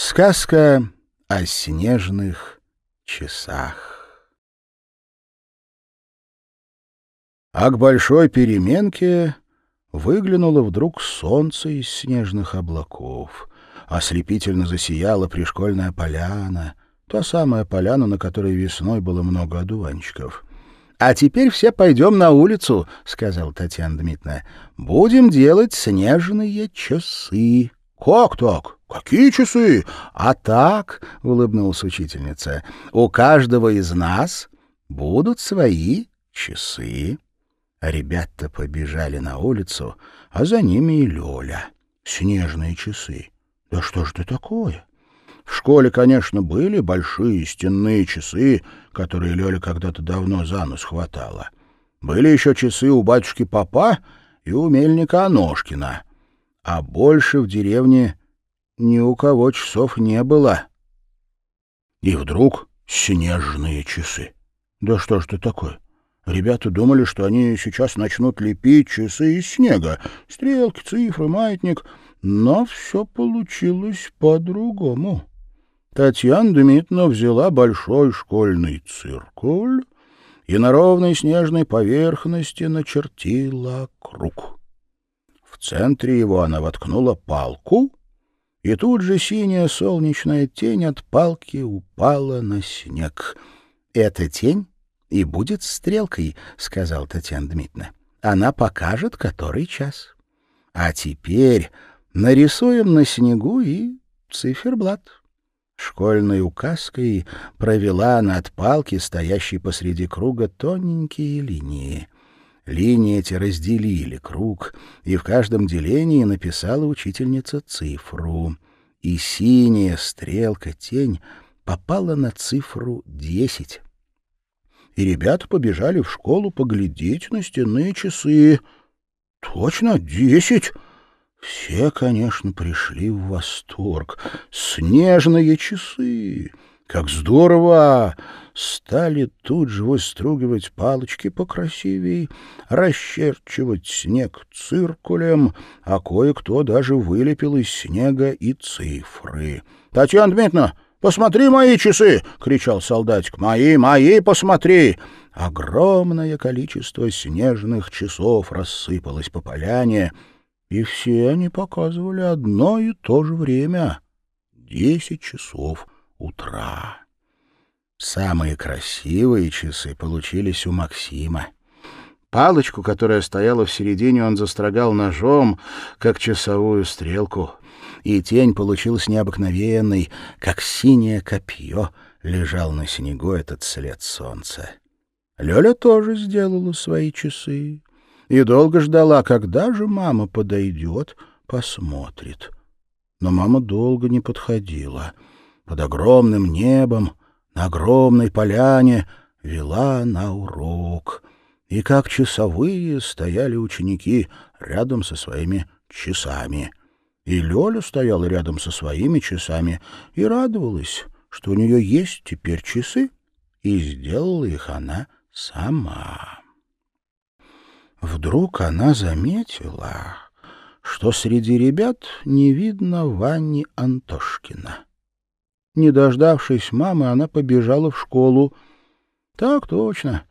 Сказка о снежных часах. А к большой переменке выглянуло вдруг солнце из снежных облаков. Ослепительно засияла пришкольная поляна, та самая поляна, на которой весной было много одуванчиков. — А теперь все пойдем на улицу, — сказала Татьяна Дмитриевна. — Будем делать снежные часы. — Как так? «Какие часы?» «А так», — улыбнулась учительница, — «у каждого из нас будут свои часы». Ребята побежали на улицу, а за ними и Лёля. Снежные часы. Да что ж это такое? В школе, конечно, были большие стенные часы, которые Лёля когда-то давно за нос хватала. Были еще часы у батюшки Папа и у мельника Аношкина. А больше в деревне ни у кого часов не было. И вдруг снежные часы. Да что ж это такое? Ребята думали, что они сейчас начнут лепить часы из снега. Стрелки, цифры, маятник. Но все получилось по-другому. Татьяна Дмитриевна взяла большой школьный циркуль и на ровной снежной поверхности начертила круг. В центре его она воткнула палку и тут же синяя солнечная тень от палки упала на снег. «Эта тень и будет стрелкой», — сказал Татьяна Дмитриевна. «Она покажет, который час. А теперь нарисуем на снегу и циферблат». Школьной указкой провела над палки, стоящей посреди круга, тоненькие линии. Линии эти разделили круг, и в каждом делении написала учительница цифру. И синяя стрелка-тень попала на цифру десять. И ребята побежали в школу поглядеть на стенные часы. Точно, десять! Все, конечно, пришли в восторг. Снежные часы! Как здорово! Стали тут же выстругивать палочки покрасивей, расчерчивать снег циркулем, а кое-кто даже вылепил из снега и цифры. — Татьяна Дмитриевна, посмотри мои часы! — кричал солдатик. — Мои, мои, посмотри! Огромное количество снежных часов рассыпалось по поляне, и все они показывали одно и то же время — десять часов — утра. Самые красивые часы получились у Максима. Палочку, которая стояла в середине, он застрогал ножом, как часовую стрелку, и тень получилась необыкновенной, как синее копье лежал на снегу этот след солнца. Лёля тоже сделала свои часы и долго ждала, когда же мама подойдет, посмотрит. Но мама долго не подходила — под огромным небом, на огромной поляне, вела на урок. И как часовые стояли ученики рядом со своими часами. И Лёля стояла рядом со своими часами и радовалась, что у нее есть теперь часы, и сделала их она сама. Вдруг она заметила, что среди ребят не видно Вани Антошкина. Не дождавшись мамы, она побежала в школу. Так точно.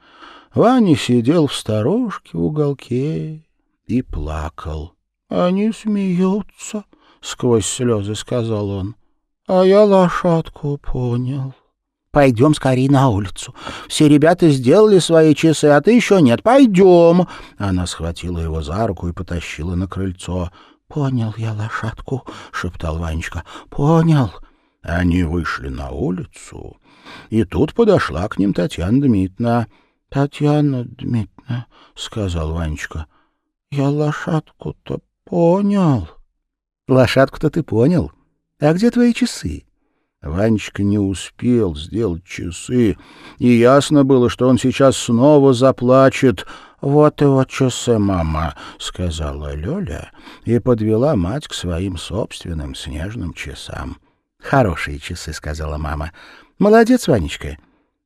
Ваня сидел в сторожке в уголке и плакал. — Они смеются, — сквозь слезы сказал он. — А я лошадку понял. — Пойдем скорее на улицу. Все ребята сделали свои часы, а ты еще нет. Пойдем. Она схватила его за руку и потащила на крыльцо. — Понял я лошадку, — шептал Ванечка. — Понял. Они вышли на улицу, и тут подошла к ним Татьяна Дмитриевна. — Татьяна Дмитриевна, — сказал Ванечка, — я лошадку-то понял. — Лошадку-то ты понял? А где твои часы? Ванечка не успел сделать часы, и ясно было, что он сейчас снова заплачет. «Вот вот часы, мама», — сказала Лёля и подвела мать к своим собственным снежным часам. «Хорошие часы», — сказала мама. «Молодец, Ванечка».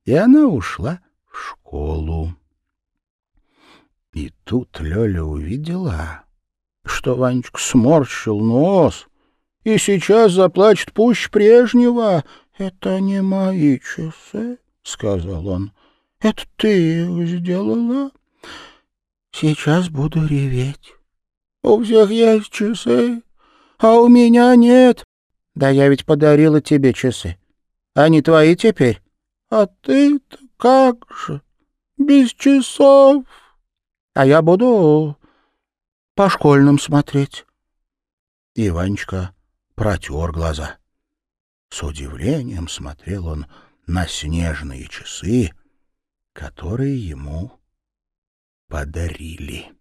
И она ушла в школу. И тут Лёля увидела, что Ванечка сморщил нос и сейчас заплачет пуще прежнего. — Это не мои часы, — сказал он. — Это ты их сделала. Сейчас буду реветь. У всех есть часы, а у меня нет. Да я ведь подарила тебе часы. Они твои теперь. А ты-то как же? Без часов. А я буду по школьным смотреть. Иванечка протер глаза. С удивлением смотрел он на снежные часы, которые ему подарили.